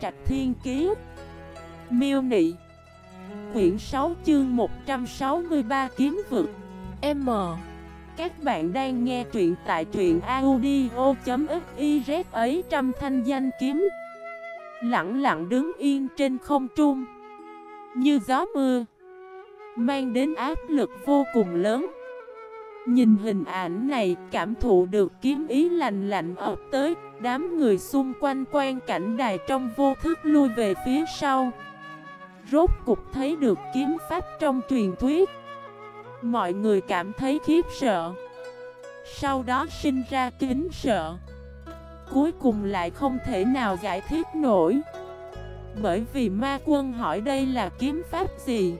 Trạch Thiên Kiế Miêu Nị. Quyển 6 chương 163 Kiếm Vực. M. Các bạn đang nghe truyện tại truyện audio.xyz ấy trăm thanh danh kiếm. Lặng lặng đứng yên trên không trung. Như gió mưa. Mang đến áp lực vô cùng lớn. Nhìn hình ảnh này, cảm thụ được kiếm ý lành lạnh ập tới. Đám người xung quanh quan cảnh đài trong vô thức lui về phía sau. Rốt cục thấy được kiếm pháp trong truyền thuyết. Mọi người cảm thấy khiếp sợ. Sau đó sinh ra kính sợ. Cuối cùng lại không thể nào giải thích nổi. Bởi vì ma quân hỏi đây là kiếm pháp gì?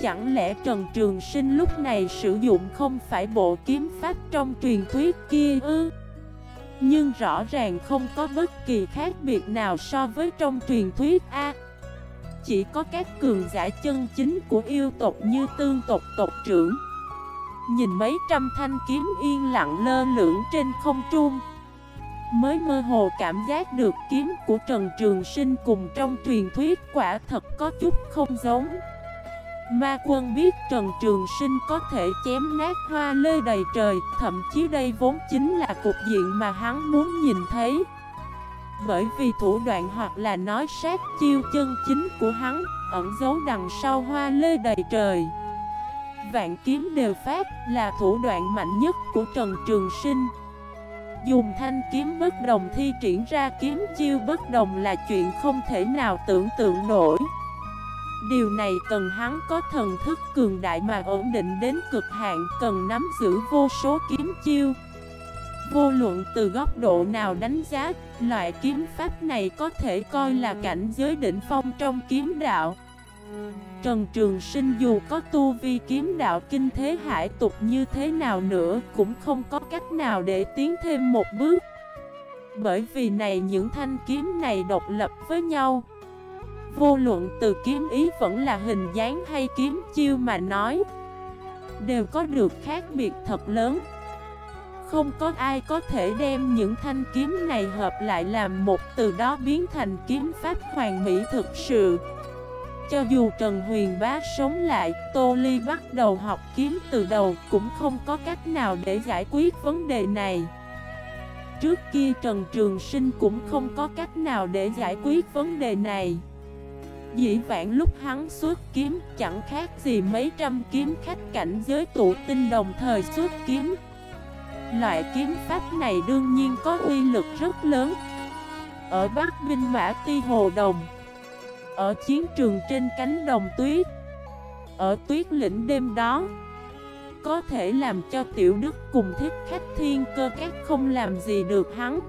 Chẳng lẽ Trần Trường Sinh lúc này sử dụng không phải bộ kiếm pháp trong truyền thuyết kia ư? Nhưng rõ ràng không có bất kỳ khác biệt nào so với trong truyền thuyết A. Chỉ có các cường giả chân chính của yêu tộc như tương tộc tộc trưởng. Nhìn mấy trăm thanh kiếm yên lặng lơ lửng trên không trung. Mới mơ hồ cảm giác được kiếm của Trần Trường Sinh cùng trong truyền thuyết quả thật có chút không giống. Ma quân biết Trần Trường Sinh có thể chém nát hoa lê đầy trời, Thậm chí đây vốn chính là cục diện mà hắn muốn nhìn thấy. Bởi vì thủ đoạn hoặc là nói sát chiêu chân chính của hắn, Ẩn giấu đằng sau hoa lê đầy trời. Vạn kiếm đều phát là thủ đoạn mạnh nhất của Trần Trường Sinh. Dùng thanh kiếm bất đồng thi triển ra kiếm chiêu bất đồng là chuyện không thể nào tưởng tượng nổi. Điều này cần hắn có thần thức cường đại mà ổn định đến cực hạn, Cần nắm giữ vô số kiếm chiêu. Vô luận từ góc độ nào đánh giá, Loại kiếm pháp này có thể coi là cảnh giới đỉnh phong trong kiếm đạo. Trần Trường Sinh dù có tu vi kiếm đạo kinh thế hải tục như thế nào nữa, Cũng không có cách nào để tiến thêm một bước. Bởi vì này, những thanh kiếm này độc lập với nhau. Vô luận từ kiếm ý vẫn là hình dáng hay kiếm chiêu mà nói Đều có được khác biệt thật lớn. Không có ai có thể đem những thanh kiếm này hợp lại làm một từ đó biến thành kiếm pháp hoàn mỹ thực sự. Cho dù Trần Huyền Bá sống lại, Tô Ly bắt đầu học kiếm từ đầu cũng không có cách nào để giải quyết vấn đề này. Trước kia Trần Trường Sinh cũng không có cách nào để giải quyết vấn đề này. Dĩ vãng lúc hắn xuất kiếm, chẳng khác gì mấy trăm kiếm khách cảnh giới tụ tinh đồng thời xuất kiếm. Loại kiếm pháp này đương nhiên có uy lực rất lớn. Ở Bắc Binh Mã Ti Hồ Đồng, Ở chiến trường trên cánh đồng tuyết, Ở tuyết lĩnh đêm đó, Có thể làm cho Tiểu Đức cùng thiết khách thiên cơ các không làm gì được hắn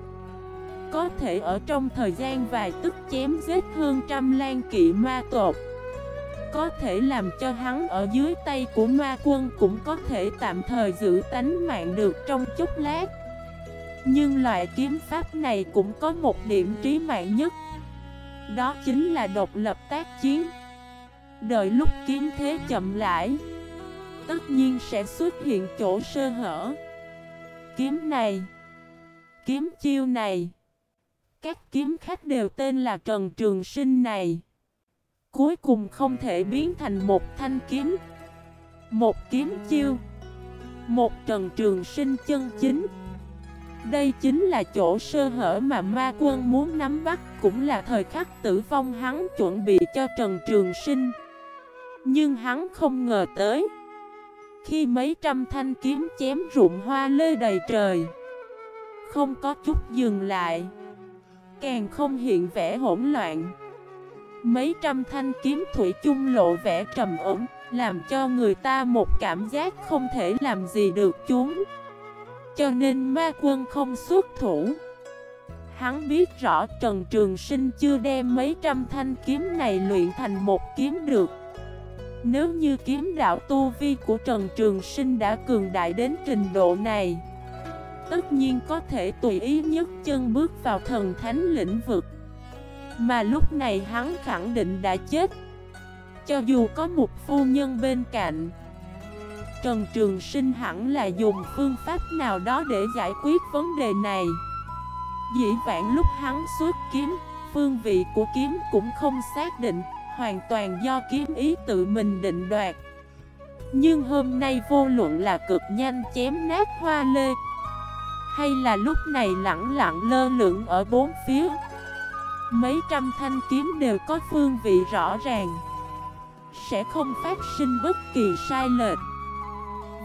có thể ở trong thời gian vài tức chém giết hơn trăm lan kỵ ma tột Có thể làm cho hắn ở dưới tay của ma quân cũng có thể tạm thời giữ tánh mạng được trong chút lát. Nhưng loại kiếm pháp này cũng có một điểm trí mạng nhất, Đó chính là độc lập tác chiến. Đợi lúc kiếm thế chậm lại, Tất nhiên sẽ xuất hiện chỗ sơ hở. Kiếm này, Kiếm chiêu này các kiếm khách đều tên là Trần Trường Sinh này. Cuối cùng không thể biến thành một thanh kiếm, Một kiếm chiêu, Một Trần Trường Sinh chân chính. Đây chính là chỗ sơ hở mà ma quân muốn nắm bắt, Cũng là thời khắc tử vong hắn chuẩn bị cho Trần Trường Sinh. Nhưng hắn không ngờ tới, Khi mấy trăm thanh kiếm chém rụng hoa lê đầy trời, Không có chút dừng lại. Càng không hiện vẻ hỗn loạn. Mấy trăm thanh kiếm thủy chung lộ vẻ trầm ổn, Làm cho người ta một cảm giác không thể làm gì được chúng. Cho nên ma quân không xuất thủ. Hắn biết rõ Trần Trường Sinh chưa đem mấy trăm thanh kiếm này luyện thành một kiếm được. Nếu như kiếm đạo tu vi của Trần Trường Sinh đã cường đại đến trình độ này tất nhiên có thể tùy ý nhất chân bước vào thần thánh lĩnh vực. Mà lúc này hắn khẳng định đã chết. Cho dù có một phu nhân bên cạnh, Trần Trường Sinh hẳn là dùng phương pháp nào đó để giải quyết vấn đề này. Dĩ vãng lúc hắn xuất kiếm, phương vị của kiếm cũng không xác định Hoàn toàn do kiếm ý tự mình định đoạt Nhưng hôm nay vô luận là cực nhanh chém nát hoa lê hay là lúc này lặng lặng lơ lửng ở bốn phía? Mấy trăm thanh kiếm đều có phương vị rõ ràng. Sẽ không phát sinh bất kỳ sai lệch.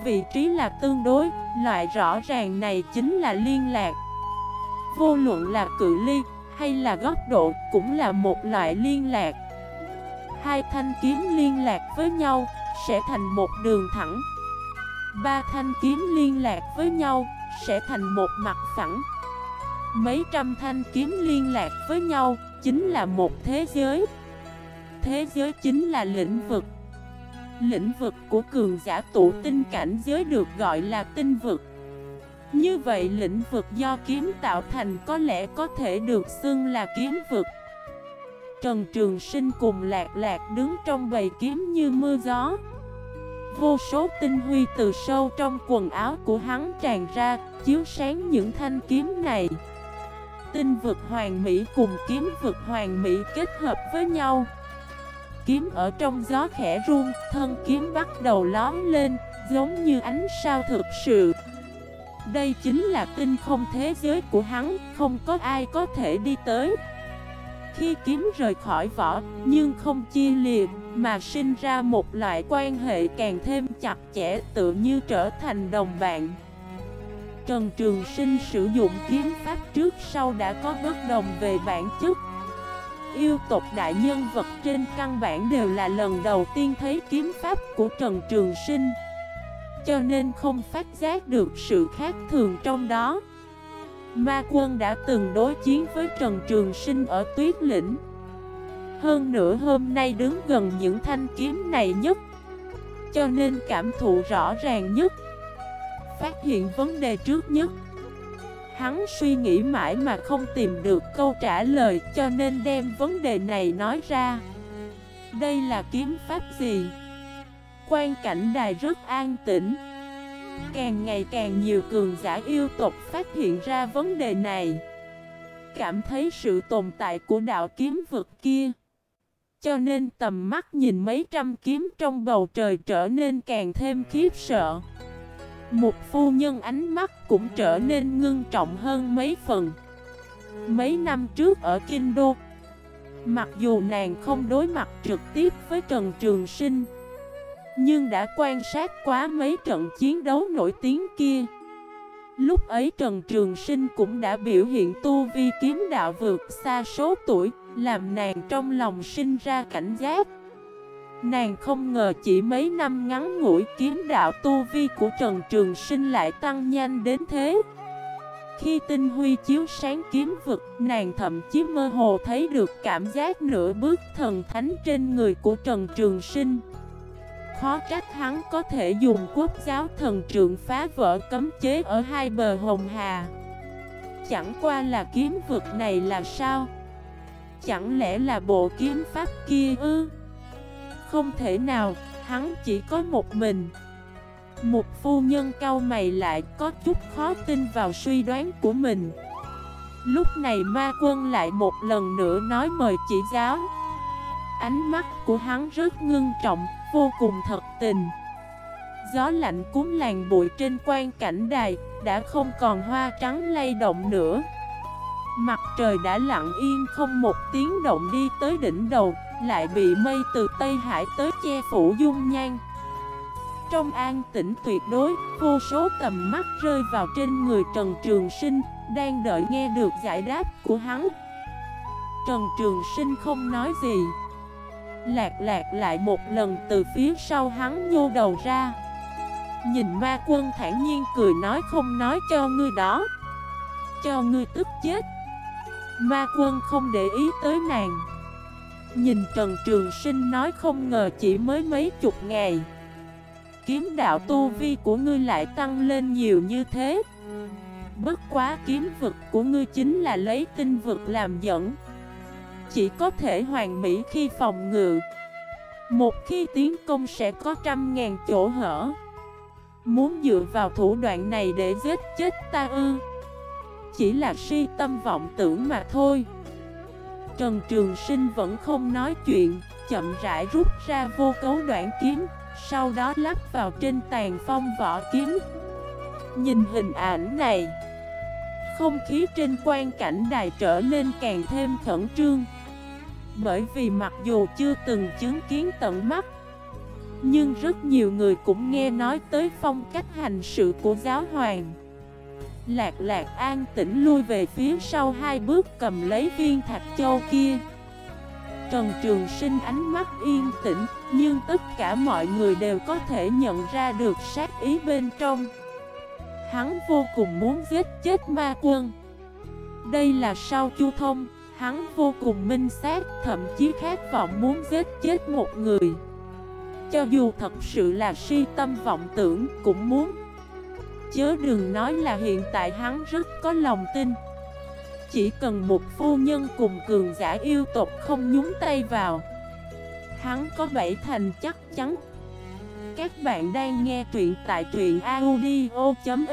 Vị trí là tương đối, loại rõ ràng này chính là liên lạc. Vô luận là cự ly hay là góc độ cũng là một loại liên lạc. Hai thanh kiếm liên lạc với nhau sẽ thành một đường thẳng. Ba thanh kiếm liên lạc với nhau sẽ thành một mặt phẳng. Mấy trăm thanh kiếm liên lạc với nhau chính là một thế giới. Thế giới chính là lĩnh vực. Lĩnh vực của cường giả tụ tinh cảnh giới được gọi là tinh vực. Như vậy lĩnh vực do kiếm tạo thành có lẽ có thể được xưng là kiếm vực. Trần Trường Sinh cùng lạc lạc đứng trong bầy kiếm như mưa gió. Vô số tinh huy từ sâu trong quần áo của hắn tràn ra, Chiếu sáng những thanh kiếm này. Tinh vực hoàng mỹ cùng kiếm vực hoàng mỹ kết hợp với nhau. Kiếm ở trong gió khẽ run, Thân kiếm bắt đầu lón lên, Giống như ánh sao thực sự. Đây chính là tinh không thế giới của hắn, Không có ai có thể đi tới khi kiếm rời khỏi vỏ, nhưng không chia liệt, mà sinh ra một loại quan hệ càng thêm chặt chẽ tự như trở thành đồng bạn. Trần Trường Sinh sử dụng kiếm pháp trước sau đã có bất đồng về bản chất. Yêu tộc đại nhân vật trên căn bản đều là lần đầu tiên thấy kiếm pháp của Trần Trường Sinh Cho nên không phát giác được sự khác thường trong đó Ma quân đã từng đối chiến với Trần Trường Sinh ở tuyết lĩnh. Hơn nữa hôm nay đứng gần những thanh kiếm này nhất, Cho nên cảm thụ rõ ràng nhất, Phát hiện vấn đề trước nhất. Hắn suy nghĩ mãi mà không tìm được câu trả lời, cho nên đem vấn đề này nói ra. Đây là kiếm pháp gì? Quan cảnh đài rất an tĩnh. Càng ngày càng nhiều cường giả yêu tộc phát hiện ra vấn đề này. Cảm thấy sự tồn tại của đạo kiếm vực kia. Cho nên tầm mắt nhìn mấy trăm kiếm trong bầu trời trở nên càng thêm khiếp sợ. Một phu nhân ánh mắt cũng trở nên ngưng trọng hơn mấy phần. Mấy năm trước ở Kinh Đô, Mặc dù nàng không đối mặt trực tiếp với Trần Trường Sinh nhưng đã quan sát quá mấy trận chiến đấu nổi tiếng kia. Lúc ấy Trần Trường Sinh cũng đã biểu hiện tu vi kiếm đạo vượt xa số tuổi, Làm nàng trong lòng sinh ra cảnh giác. Nàng không ngờ chỉ mấy năm ngắn ngủi kiếm đạo tu vi của Trần Trường Sinh lại tăng nhanh đến thế. Khi tinh huy chiếu sáng kiếm vực, Nàng thậm chí mơ hồ thấy được cảm giác nửa bước thần thánh trên người của Trần Trường Sinh. Khó trách hắn có thể dùng quốc giáo thần trượng phá vỡ cấm chế ở hai bờ hồng hà Chẳng qua là kiếm vực này là sao? Chẳng lẽ là bộ kiếm pháp kia ư? Không thể nào, hắn chỉ có một mình Một phu nhân cao mày lại có chút khó tin vào suy đoán của mình Lúc này ma quân lại một lần nữa nói mời chỉ giáo Ánh mắt của hắn rất ngưng trọng, vô cùng thật tình. Gió lạnh cuốn làng bụi trên quan cảnh đài, Đã không còn hoa trắng lay động nữa. Mặt trời đã lặng yên không một tiếng động đi tới đỉnh đầu, Lại bị mây từ Tây Hải tới che phủ dung nhan. Trong an tĩnh tuyệt đối, Vô số tầm mắt rơi vào trên người Trần Trường Sinh, Đang đợi nghe được giải đáp của hắn. Trần Trường Sinh không nói gì. Lạc lạc lại một lần từ phía sau hắn nhô đầu ra. Nhìn ma quân thản nhiên cười nói không nói cho ngươi đó. Cho ngươi tức chết. Ma quân không để ý tới nàng. Nhìn Trần Trường Sinh nói không ngờ chỉ mới mấy chục ngày. Kiếm đạo tu vi của ngươi lại tăng lên nhiều như thế. Bất quá kiếm vực của ngươi chính là lấy tinh vực làm dẫn chỉ có thể hoàn mỹ khi phòng ngự Một khi tiến công sẽ có trăm ngàn chỗ hở Muốn dựa vào thủ đoạn này để giết chết ta ư Chỉ là si tâm vọng tưởng mà thôi Trần Trường Sinh vẫn không nói chuyện, chậm rãi rút ra vô cấu đoạn kiếm, sau đó lắp vào trên tàn phong vỏ kiếm. Nhìn hình ảnh này, không khí trên quan cảnh đài trở nên càng thêm khẩn trương. Bởi vì mặc dù chưa từng chứng kiến tận mắt, nhưng rất nhiều người cũng nghe nói tới phong cách hành sự của giáo hoàng. Lạc lạc an tĩnh lui về phía sau hai bước cầm lấy viên thạch châu kia. Trần Trường Sinh ánh mắt yên tĩnh Nhưng tất cả mọi người đều có thể nhận ra được sát ý bên trong. Hắn vô cùng muốn giết chết ma quân. Đây là sao chu thông? Hắn vô cùng minh xác, Thậm chí khát vọng muốn giết chết một người. Cho dù thật sự là si tâm vọng tưởng Cũng muốn. Chớ đừng nói là hiện tại hắn rất có lòng tin. Chỉ cần một phu nhân cùng cường giả yêu tộc không nhúng tay vào, Hắn có bảy thành chắc chắn. Các bạn đang nghe truyện tại truyện audio.fif